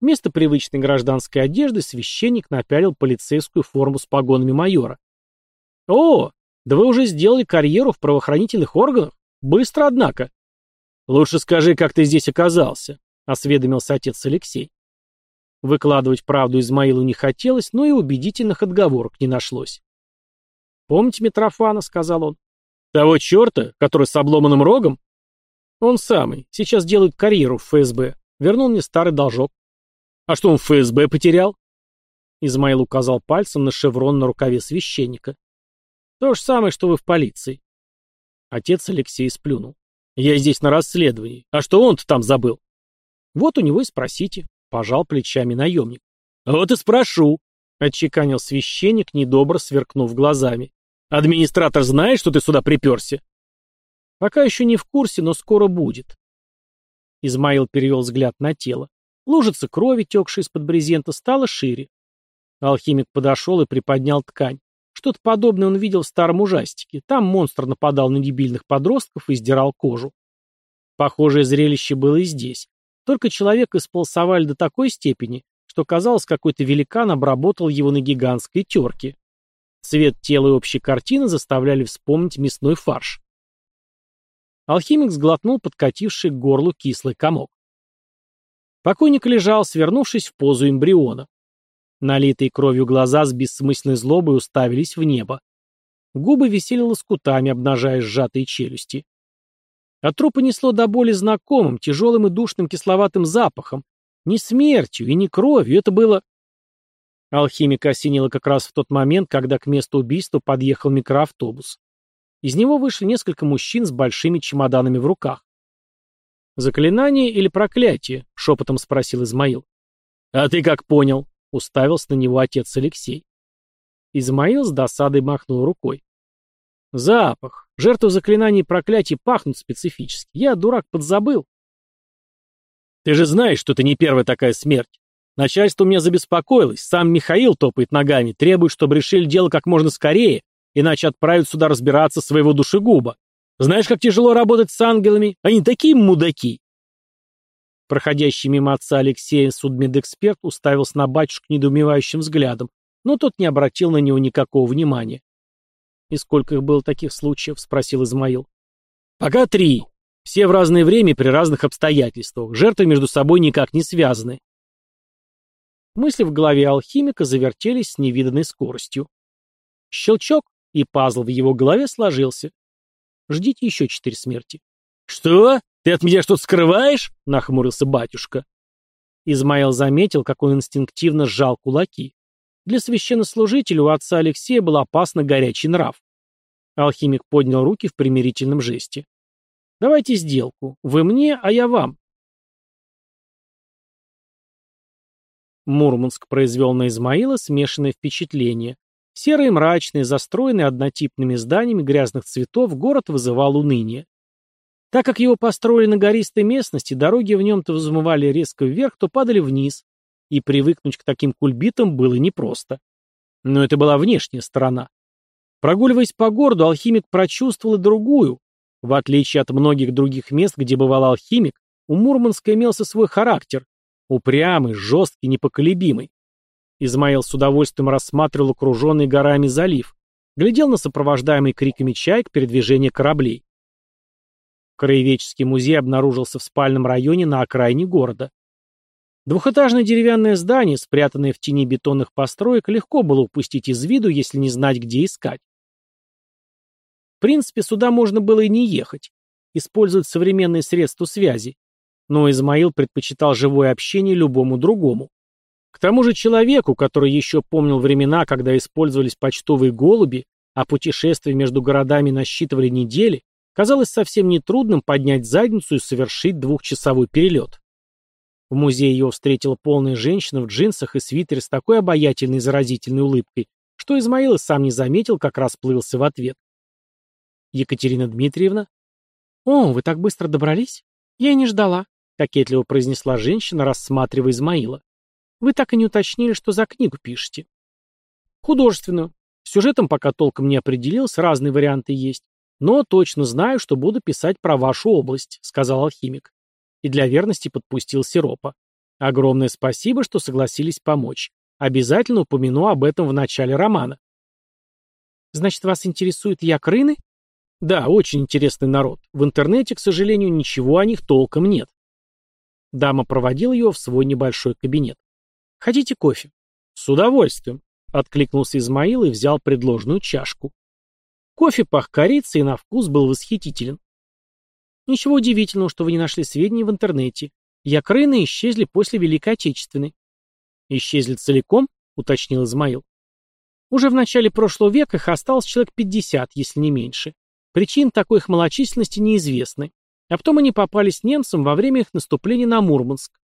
Вместо привычной гражданской одежды священник напялил полицейскую форму с погонами майора. «О, да вы уже сделали карьеру в правоохранительных органах? Быстро, однако». «Лучше скажи, как ты здесь оказался», — осведомился отец Алексей. Выкладывать правду Измаилу не хотелось, но и убедительных отговорок не нашлось. «Помните Митрофана?» — сказал он. «Того черта, который с обломанным рогом?» «Он самый. Сейчас делает карьеру в ФСБ. Вернул мне старый должок». «А что он ФСБ потерял?» Измаил указал пальцем на шеврон на рукаве священника. «То же самое, что вы в полиции». Отец Алексей сплюнул. «Я здесь на расследовании. А что он-то там забыл?» «Вот у него и спросите. Пожал плечами наемник. «Вот и спрошу», — отчеканил священник, недобро сверкнув глазами. «Администратор знает, что ты сюда приперся?» «Пока еще не в курсе, но скоро будет». Измаил перевел взгляд на тело. Лужица крови, текшая из-под брезента, стала шире. Алхимик подошел и приподнял ткань. Что-то подобное он видел в старом ужастике. Там монстр нападал на дебильных подростков и сдирал кожу. Похожее зрелище было и здесь. Только человек исполосовали до такой степени, что казалось, какой-то великан обработал его на гигантской терке. Цвет тела и общей картины заставляли вспомнить мясной фарш. Алхимик сглотнул подкативший к горлу кислый комок. Покойник лежал, свернувшись в позу эмбриона. Налитые кровью глаза с бессмысленной злобой уставились в небо. Губы висели лоскутами, обнажая сжатые челюсти. От трупа несло до боли знакомым, тяжелым и душным кисловатым запахом. Не смертью и не кровью, это было... Алхимика осенило как раз в тот момент, когда к месту убийства подъехал микроавтобус. Из него вышли несколько мужчин с большими чемоданами в руках. «Заклинание или проклятие?» — шепотом спросил Измаил. «А ты как понял?» — уставился на него отец Алексей. Измаил с досадой махнул рукой. «Запах. Жертвы заклинаний и проклятий пахнут специфически. Я, дурак, подзабыл». «Ты же знаешь, что это не первая такая смерть. Начальство меня забеспокоилось. Сам Михаил топает ногами, требует, чтобы решили дело как можно скорее, иначе отправят сюда разбираться своего душегуба. Знаешь, как тяжело работать с ангелами? Они такие мудаки. Проходящий мимо отца Алексея судмедэксперт уставился на батюшку недоумевающим взглядом, но тот не обратил на него никакого внимания. «И сколько их было таких случаев?» — спросил Измаил. «Пока три. Все в разное время при разных обстоятельствах. Жертвы между собой никак не связаны». Мысли в голове алхимика завертелись с невиданной скоростью. Щелчок, и пазл в его голове сложился. Ждите еще четыре смерти. «Что? Ты от меня что-то скрываешь?» — нахмурился батюшка. Измаил заметил, как он инстинктивно сжал кулаки. Для священнослужителя у отца Алексея был опасно горячий нрав. Алхимик поднял руки в примирительном жесте. «Давайте сделку. Вы мне, а я вам». Мурманск произвел на Измаила смешанное впечатление. Серый, мрачный, застроенный однотипными зданиями грязных цветов, город вызывал уныние. Так как его построили на гористой местности, дороги в нем то взмывали резко вверх, то падали вниз, и привыкнуть к таким кульбитам было непросто. Но это была внешняя сторона. Прогуливаясь по городу, алхимик прочувствовал и другую. В отличие от многих других мест, где бывал алхимик, у Мурманска имелся свой характер, упрямый, жесткий, непоколебимый. Измаил с удовольствием рассматривал окруженный горами залив, глядел на сопровождаемый криками чаек передвижение кораблей. Краеведческий музей обнаружился в спальном районе на окраине города. Двухэтажное деревянное здание, спрятанное в тени бетонных построек, легко было упустить из виду, если не знать, где искать. В принципе, сюда можно было и не ехать, использовать современные средства связи, но Измаил предпочитал живое общение любому другому. К тому же человеку, который еще помнил времена, когда использовались почтовые голуби, а путешествия между городами насчитывали недели, казалось совсем нетрудным поднять задницу и совершить двухчасовой перелет. В музее его встретила полная женщина в джинсах и свитере с такой обаятельной и заразительной улыбкой, что Измаил и сам не заметил, как расплылся в ответ. «Екатерина Дмитриевна?» «О, вы так быстро добрались? Я и не ждала», — кокетливо произнесла женщина, рассматривая Измаила. Вы так и не уточнили, что за книгу пишете. Художественную. Сюжетом пока толком не определился, разные варианты есть. Но точно знаю, что буду писать про вашу область, сказал алхимик. И для верности подпустил сиропа. Огромное спасибо, что согласились помочь. Обязательно упомяну об этом в начале романа. Значит, вас интересуют якрыны? Да, очень интересный народ. В интернете, к сожалению, ничего о них толком нет. Дама проводила его в свой небольшой кабинет. Хотите кофе? С удовольствием, откликнулся Измаил и взял предложенную чашку. Кофе пах корицей и на вкус был восхитителен. Ничего удивительного, что вы не нашли сведений в интернете. Якрыны исчезли после Великой Отечественной. Исчезли целиком, уточнил Измаил. Уже в начале прошлого века их осталось человек 50, если не меньше. Причин такой их малочисленности неизвестны. А потом они попались немцам во время их наступления на Мурманск.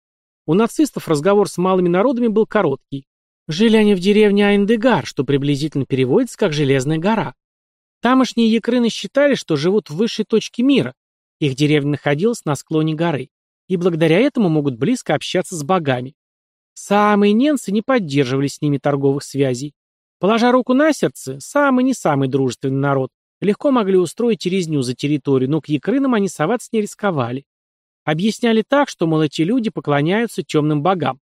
У нацистов разговор с малыми народами был короткий. Жили они в деревне Айндегар, что приблизительно переводится как «железная гора». Тамошние якрыны считали, что живут в высшей точке мира. Их деревня находилась на склоне горы. и благодаря этому могут близко общаться с богами. Самые ненцы не поддерживали с ними торговых связей. Положа руку на сердце, самый не самый дружественный народ, легко могли устроить резню за территорию, но к якрынам они соваться не рисковали. Объясняли так, что, мол, эти люди поклоняются темным богам.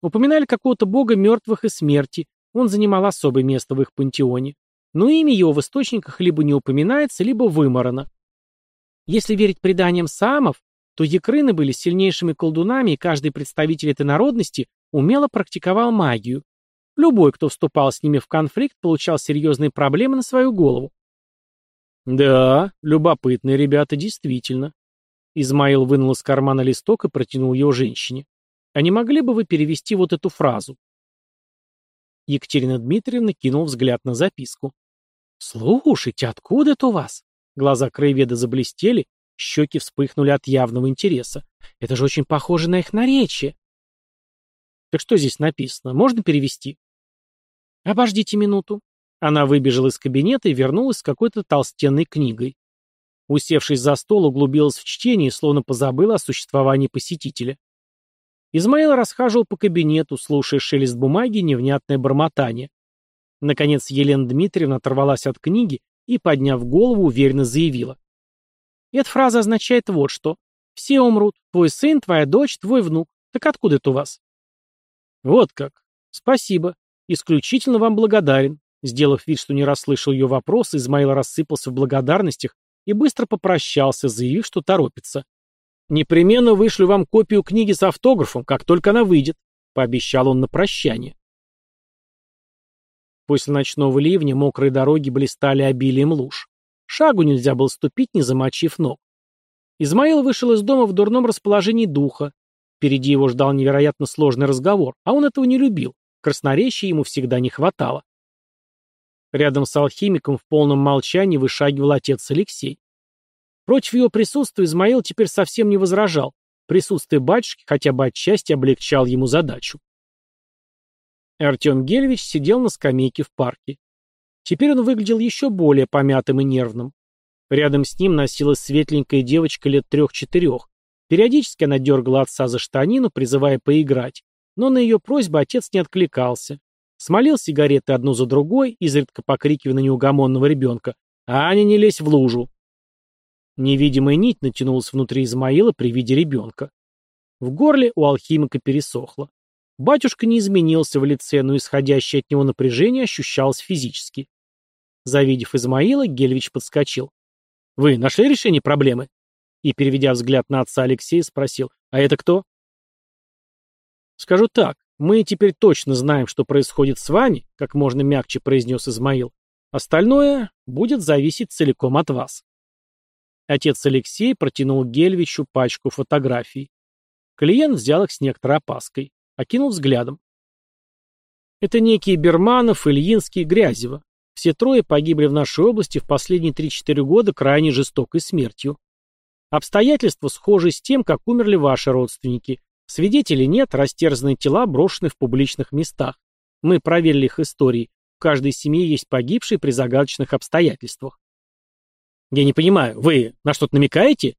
Упоминали какого-то бога мертвых и смерти, он занимал особое место в их пантеоне. Но имя его в источниках либо не упоминается, либо выморано. Если верить преданиям саамов, то якрыны были сильнейшими колдунами, и каждый представитель этой народности умело практиковал магию. Любой, кто вступал с ними в конфликт, получал серьезные проблемы на свою голову. Да, любопытные ребята, действительно. Измаил вынул из кармана листок и протянул его женщине. А не могли бы вы перевести вот эту фразу? Екатерина Дмитриевна кинул взгляд на записку. «Слушайте, откуда это у вас?» Глаза краеведа заблестели, щеки вспыхнули от явного интереса. «Это же очень похоже на их наречие». «Так что здесь написано? Можно перевести?» «Обождите минуту». Она выбежала из кабинета и вернулась с какой-то толстенной книгой. Усевшись за стол, углубилась в чтение и словно позабыла о существовании посетителя. Измаил расхаживал по кабинету, слушая шелест бумаги и невнятное бормотание. Наконец Елена Дмитриевна оторвалась от книги и, подняв голову, уверенно заявила. Эта фраза означает вот что. Все умрут. Твой сын, твоя дочь, твой внук. Так откуда это у вас? Вот как. Спасибо. Исключительно вам благодарен. Сделав вид, что не расслышал ее вопрос, Измаил рассыпался в благодарностях и быстро попрощался, заявив, что торопится. «Непременно вышлю вам копию книги с автографом, как только она выйдет», — пообещал он на прощание. После ночного ливня мокрые дороги блистали обилием луж. Шагу нельзя было ступить, не замочив ног. Измаил вышел из дома в дурном расположении духа. Впереди его ждал невероятно сложный разговор, а он этого не любил. Красноречия ему всегда не хватало. Рядом с алхимиком в полном молчании вышагивал отец Алексей. Против его присутствия Измаил теперь совсем не возражал. Присутствие батюшки хотя бы отчасти облегчал ему задачу. Артем Гельвич сидел на скамейке в парке. Теперь он выглядел еще более помятым и нервным. Рядом с ним носилась светленькая девочка лет трех-четырех. Периодически она дергала отца за штанину, призывая поиграть. Но на ее просьбу отец не откликался. Смолил сигареты одну за другой, изредка покрикивая на неугомонного ребенка. «Аня, не лезь в лужу!» Невидимая нить натянулась внутри Измаила при виде ребенка. В горле у алхимика пересохло. Батюшка не изменился в лице, но исходящее от него напряжение ощущалось физически. Завидев Измаила, Гельвич подскочил. «Вы нашли решение проблемы?» И, переведя взгляд на отца Алексея, спросил, «А это кто?» «Скажу так, мы теперь точно знаем, что происходит с вами», как можно мягче произнес Измаил. «Остальное будет зависеть целиком от вас». Отец Алексей протянул Гельвичу пачку фотографий. Клиент взял их с некоторой опаской. Окинул взглядом. Это некие Берманов, Ильинский, Грязева. Все трое погибли в нашей области в последние 3-4 года крайне жестокой смертью. Обстоятельства схожи с тем, как умерли ваши родственники. Свидетелей нет, растерзанные тела брошены в публичных местах. Мы проверили их истории. В каждой семье есть погибшие при загадочных обстоятельствах. «Я не понимаю, вы на что-то намекаете?»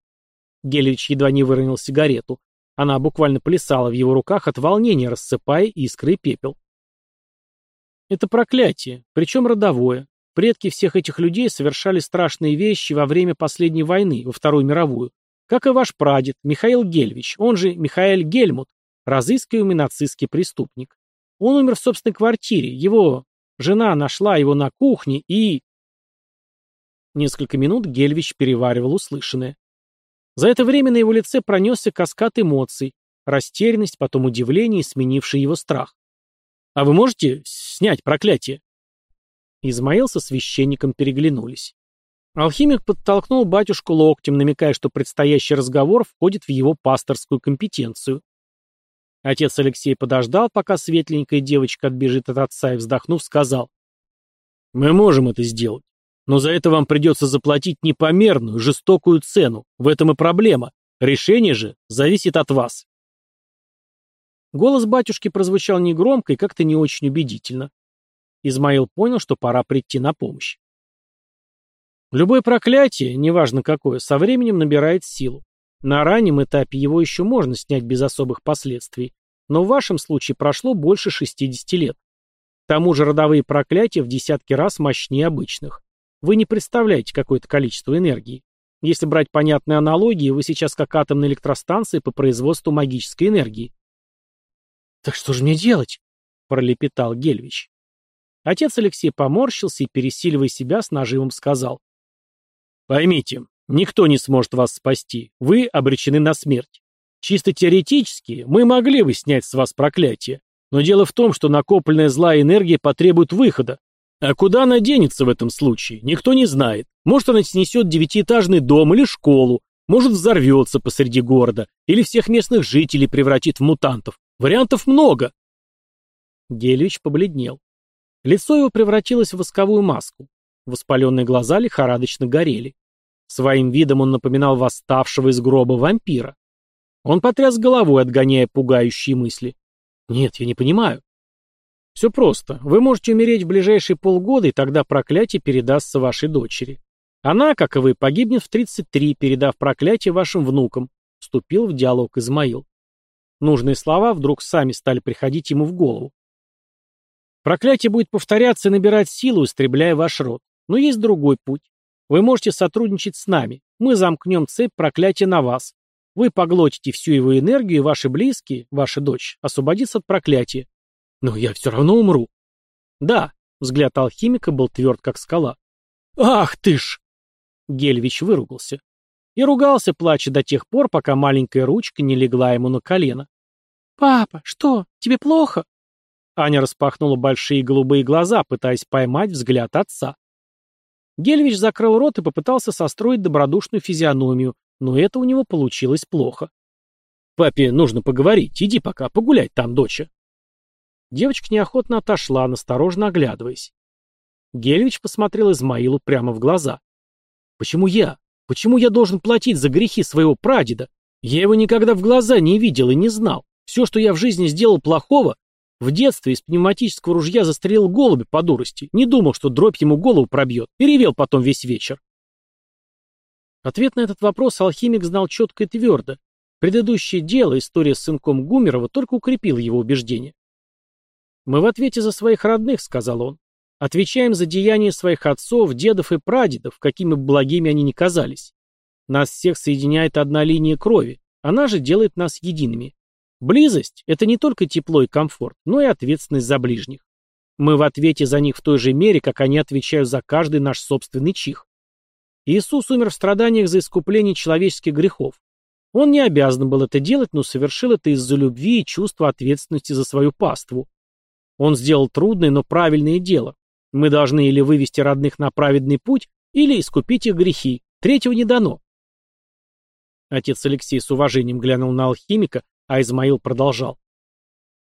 Гелевич едва не выронил сигарету. Она буквально плясала в его руках от волнения, рассыпая искры и пепел. Это проклятие, причем родовое. Предки всех этих людей совершали страшные вещи во время последней войны, во Вторую мировую. Как и ваш прадед, Михаил Гельвич, он же Михаэль Гельмут, разыскиваемый нацистский преступник. Он умер в собственной квартире, его жена нашла его на кухне и... Несколько минут Гельвич переваривал услышанное. За это время на его лице пронесся каскад эмоций, растерянность, потом удивление, сменивший его страх. «А вы можете снять проклятие?» Измаил со священником переглянулись. Алхимик подтолкнул батюшку локтем, намекая, что предстоящий разговор входит в его пасторскую компетенцию. Отец Алексей подождал, пока светленькая девочка отбежит от отца и, вздохнув, сказал, «Мы можем это сделать. Но за это вам придется заплатить непомерную, жестокую цену. В этом и проблема. Решение же зависит от вас. Голос батюшки прозвучал негромко и как-то не очень убедительно. Измаил понял, что пора прийти на помощь. Любое проклятие, неважно какое, со временем набирает силу. На раннем этапе его еще можно снять без особых последствий, но в вашем случае прошло больше 60 лет. К тому же родовые проклятия в десятки раз мощнее обычных. Вы не представляете какое-то количество энергии. Если брать понятные аналогии, вы сейчас как атомная электростанция по производству магической энергии. «Так что же мне делать?» — пролепетал Гельвич. Отец Алексей поморщился и, пересиливая себя, с нажимом сказал. «Поймите, никто не сможет вас спасти. Вы обречены на смерть. Чисто теоретически мы могли бы снять с вас проклятие, но дело в том, что накопленная злая энергия потребует выхода. А куда она денется в этом случае, никто не знает. Может, она снесет девятиэтажный дом или школу, может, взорвется посреди города, или всех местных жителей превратит в мутантов. Вариантов много. Гелевич побледнел. Лицо его превратилось в восковую маску. Воспаленные глаза лихорадочно горели. Своим видом он напоминал восставшего из гроба вампира. Он потряс головой, отгоняя пугающие мысли. «Нет, я не понимаю». «Все просто. Вы можете умереть в ближайшие полгода, и тогда проклятие передастся вашей дочери. Она, как и вы, погибнет в 33, передав проклятие вашим внукам», — вступил в диалог Измаил. Нужные слова вдруг сами стали приходить ему в голову. Проклятие будет повторяться и набирать силу, истребляя ваш род. Но есть другой путь. Вы можете сотрудничать с нами. Мы замкнем цепь проклятия на вас. Вы поглотите всю его энергию, и ваши близкие, ваша дочь, освободится от проклятия. Но я все равно умру. Да, взгляд алхимика был тверд, как скала. Ах ты ж! Гельвич выругался. И ругался, плача до тех пор, пока маленькая ручка не легла ему на колено. «Папа, что, тебе плохо?» Аня распахнула большие голубые глаза, пытаясь поймать взгляд отца. Гельвич закрыл рот и попытался состроить добродушную физиономию, но это у него получилось плохо. «Папе нужно поговорить, иди пока, погулять там, доча». Девочка неохотно отошла, насторожно оглядываясь. Гельвич посмотрел Измаилу прямо в глаза. «Почему я? Почему я должен платить за грехи своего прадеда? Я его никогда в глаза не видел и не знал. Все, что я в жизни сделал плохого, в детстве из пневматического ружья застрелил голубя по дурости, не думал, что дробь ему голову пробьет, и ревел потом весь вечер. Ответ на этот вопрос алхимик знал четко и твердо. Предыдущее дело, история с сынком Гумерова, только укрепила его убеждение. «Мы в ответе за своих родных», — сказал он. «Отвечаем за деяния своих отцов, дедов и прадедов, какими бы благими они ни казались. Нас всех соединяет одна линия крови, она же делает нас едиными. Близость – это не только тепло и комфорт, но и ответственность за ближних. Мы в ответе за них в той же мере, как они отвечают за каждый наш собственный чих. Иисус умер в страданиях за искупление человеческих грехов. Он не обязан был это делать, но совершил это из-за любви и чувства ответственности за свою паству. Он сделал трудное, но правильное дело. Мы должны или вывести родных на праведный путь, или искупить их грехи. Третьего не дано. Отец Алексей с уважением глянул на алхимика, а Измаил продолжал.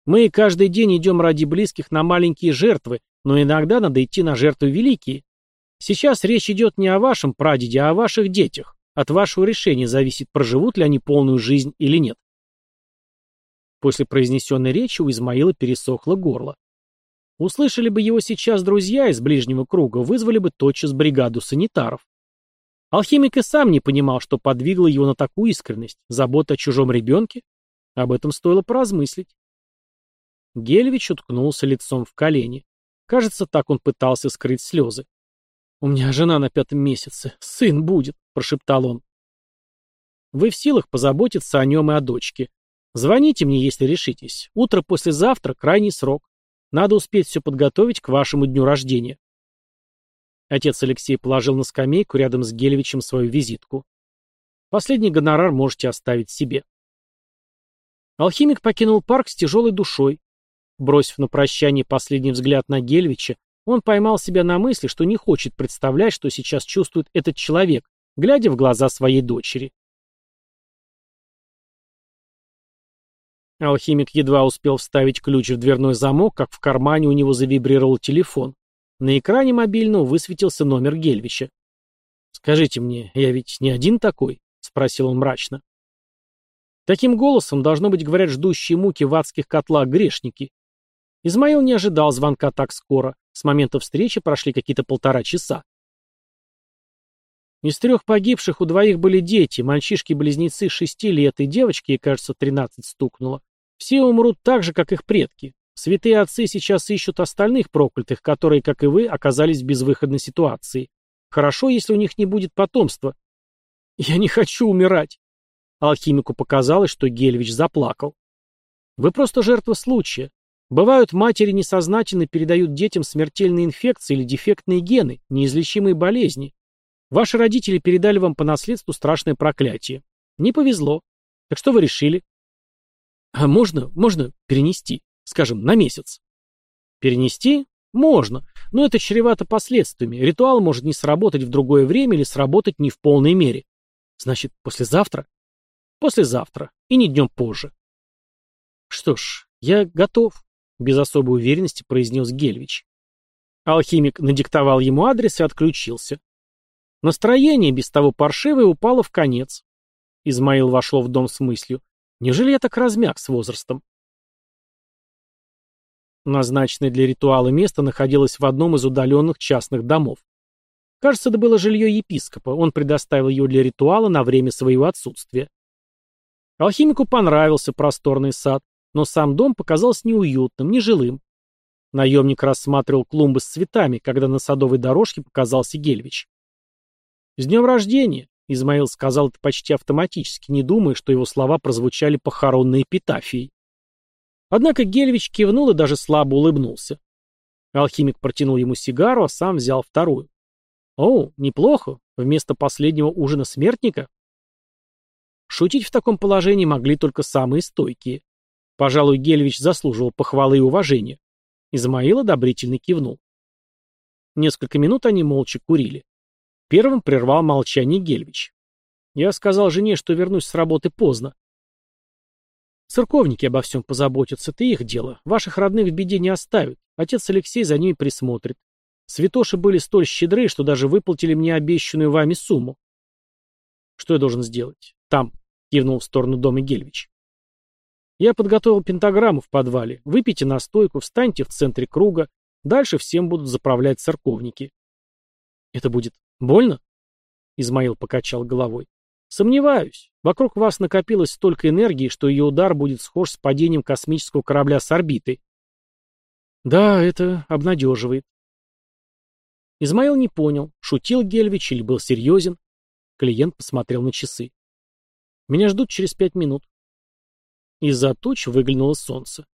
Мы каждый день идем ради близких на маленькие жертвы, но иногда надо идти на жертвы великие. Сейчас речь идет не о вашем прадеде, а о ваших детях. От вашего решения зависит, проживут ли они полную жизнь или нет. После произнесенной речи у Измаила пересохло горло. Услышали бы его сейчас друзья из ближнего круга, вызвали бы тотчас бригаду санитаров. Алхимик и сам не понимал, что подвигло его на такую искренность, забота о чужом ребенке, об этом стоило поразмыслить. Гельвич уткнулся лицом в колени. Кажется, так он пытался скрыть слезы. «У меня жена на пятом месяце. Сын будет», — прошептал он. «Вы в силах позаботиться о нем и о дочке. Звоните мне, если решитесь. Утро послезавтра — крайний срок. Надо успеть все подготовить к вашему дню рождения». Отец Алексей положил на скамейку рядом с Гельвичем свою визитку. «Последний гонорар можете оставить себе». Алхимик покинул парк с тяжелой душой. Бросив на прощание последний взгляд на Гельвича, он поймал себя на мысли, что не хочет представлять, что сейчас чувствует этот человек, глядя в глаза своей дочери. Алхимик едва успел вставить ключ в дверной замок, как в кармане у него завибрировал телефон. На экране мобильного высветился номер Гельвича. «Скажите мне, я ведь не один такой?» — спросил он мрачно. Таким голосом, должно быть, говорят ждущие муки в адских котлах грешники. Измаил не ожидал звонка так скоро. С момента встречи прошли какие-то полтора часа. Из трех погибших у двоих были дети, мальчишки-близнецы шести лет и девочки, ей, кажется, тринадцать стукнуло. Все умрут так же, как их предки. Святые отцы сейчас ищут остальных проклятых, которые, как и вы, оказались в безвыходной ситуации. Хорошо, если у них не будет потомства. Я не хочу умирать. Алхимику показалось, что Гельвич заплакал. Вы просто жертва случая. Бывают, матери несознательно передают детям смертельные инфекции или дефектные гены, неизлечимые болезни. Ваши родители передали вам по наследству страшное проклятие. Не повезло. Так что вы решили? А можно, можно перенести, скажем, на месяц? Перенести? Можно, но это чревато последствиями. Ритуал может не сработать в другое время или сработать не в полной мере. Значит, послезавтра? Послезавтра. И не днем позже. Что ж, я готов, без особой уверенности произнес Гельвич. Алхимик надиктовал ему адрес и отключился. Настроение, без того паршивое, упало в конец. Измаил вошел в дом с мыслью. Неужели я так размяк с возрастом? Назначенное для ритуала место находилось в одном из удаленных частных домов. Кажется, это было жилье епископа, он предоставил ее для ритуала на время своего отсутствия. Алхимику понравился просторный сад, но сам дом показался неуютным, нежилым. Наемник рассматривал клумбы с цветами, когда на садовой дорожке показался Гельвич. «С днем рождения!» — Измаил сказал это почти автоматически, не думая, что его слова прозвучали похоронной эпитафией. Однако Гельвич кивнул и даже слабо улыбнулся. Алхимик протянул ему сигару, а сам взял вторую. «О, неплохо. Вместо последнего ужина смертника?» Шутить в таком положении могли только самые стойкие. Пожалуй, Гельвич заслуживал похвалы и уважения. Измаил одобрительно кивнул. Несколько минут они молча курили. Первым прервал молчание Гельвич. Я сказал жене, что вернусь с работы поздно. Церковники обо всем позаботятся, это их дело. Ваших родных в беде не оставят. Отец Алексей за ними присмотрит. Святоши были столь щедры, что даже выплатили мне обещанную вами сумму. Что я должен сделать? Там, кивнул в сторону дома Гельвич. Я подготовил пентаграмму в подвале. Выпейте настойку, встаньте в центре круга. Дальше всем будут заправлять церковники. Это будет больно? Измаил покачал головой. Сомневаюсь. Вокруг вас накопилось столько энергии, что ее удар будет схож с падением космического корабля с орбиты. Да, это обнадеживает. Измаил не понял, шутил Гельвич или был серьезен. Клиент посмотрел на часы. Меня ждут через пять минут. Из-за туч выглянуло солнце.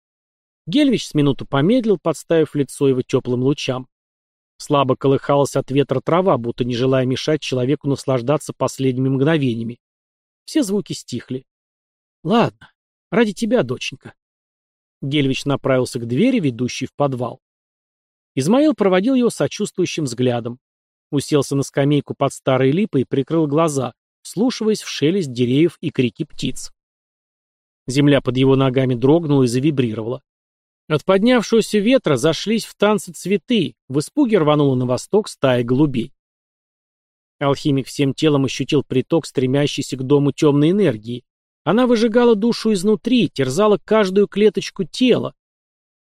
Гельвич с минуту помедлил, подставив лицо его теплым лучам. Слабо колыхалась от ветра трава, будто не желая мешать человеку наслаждаться последними мгновениями. Все звуки стихли. «Ладно, ради тебя, доченька». Гельвич направился к двери, ведущей в подвал. Измаил проводил его сочувствующим взглядом. Уселся на скамейку под старой липой и прикрыл глаза, вслушиваясь в шелест деревьев и крики птиц. Земля под его ногами дрогнула и завибрировала. От поднявшегося ветра зашлись в танцы цветы, в испуге рванула на восток стая голубей. Алхимик всем телом ощутил приток, стремящийся к дому темной энергии. Она выжигала душу изнутри, терзала каждую клеточку тела.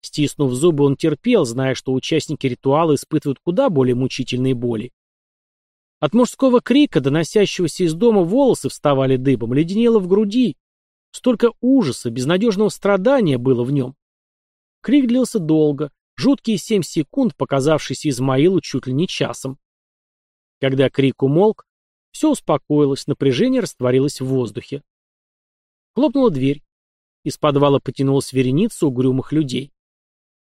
Стиснув зубы, он терпел, зная, что участники ритуала испытывают куда более мучительные боли. От мужского крика, доносящегося из дома, волосы вставали дыбом, леденело в груди. Столько ужаса, безнадежного страдания было в нем. Крик длился долго, жуткие семь секунд, показавшиеся Измаилу чуть ли не часом. Когда крик умолк, все успокоилось, напряжение растворилось в воздухе. Хлопнула дверь. Из подвала потянулась вереница угрюмых людей.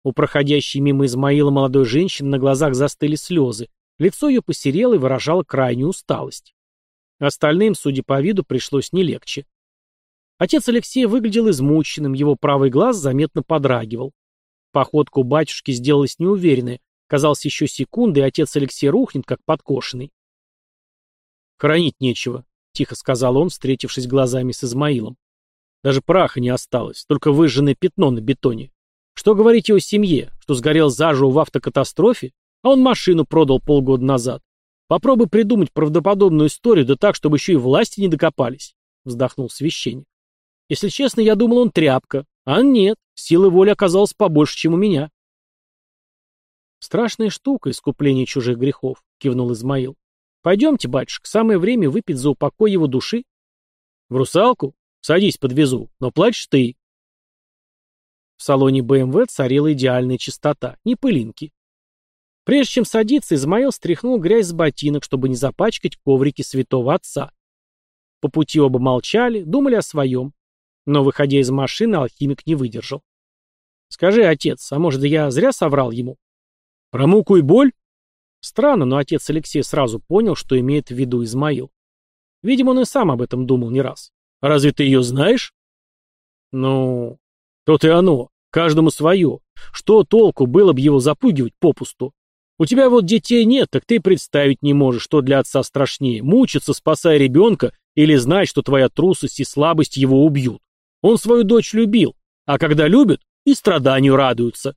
У проходящей мимо Измаила молодой женщины на глазах застыли слезы, лицо ее посерело и выражало крайнюю усталость. Остальным, судя по виду, пришлось не легче. Отец Алексея выглядел измученным, его правый глаз заметно подрагивал. Походка у батюшки сделалась неуверенной. Казалось, еще секунды, и отец Алексей рухнет, как подкошенный. «Хранить нечего», — тихо сказал он, встретившись глазами с Измаилом. «Даже праха не осталось, только выжженное пятно на бетоне. Что говорить о семье, что сгорел заживо в автокатастрофе, а он машину продал полгода назад? Попробуй придумать правдоподобную историю, да так, чтобы еще и власти не докопались», — вздохнул священник. «Если честно, я думал, он тряпка, а нет, силы воли оказалось побольше, чем у меня. Страшная штука, искупление чужих грехов, кивнул Измаил. Пойдемте, батюшка, самое время выпить за упокой его души. В русалку? Садись, подвезу, но плачешь ты. В салоне БМВ царила идеальная чистота, ни пылинки. Прежде чем садиться, Измаил стряхнул грязь с ботинок, чтобы не запачкать коврики святого отца. По пути оба молчали, думали о своем. Но, выходя из машины, алхимик не выдержал. «Скажи, отец, а может, я зря соврал ему?» «Про муку и боль?» Странно, но отец Алексей сразу понял, что имеет в виду Измаил. Видимо, он и сам об этом думал не раз. «Разве ты ее знаешь?» «Ну, то-то и оно. Каждому свое. Что толку было бы его запугивать попусту? У тебя вот детей нет, так ты представить не можешь, что для отца страшнее. Мучиться, спасая ребенка, или знать, что твоя трусость и слабость его убьют. Он свою дочь любил, а когда любят, и страданию радуются.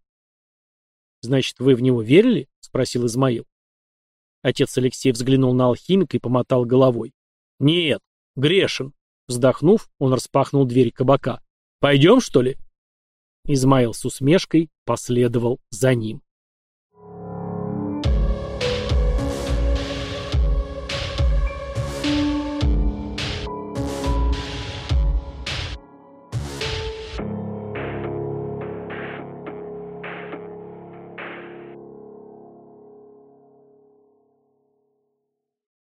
«Значит, вы в него верили?» — спросил Измаил. Отец Алексей взглянул на алхимика и помотал головой. «Нет, грешен». Вздохнув, он распахнул дверь кабака. «Пойдем, что ли?» Измаил с усмешкой последовал за ним.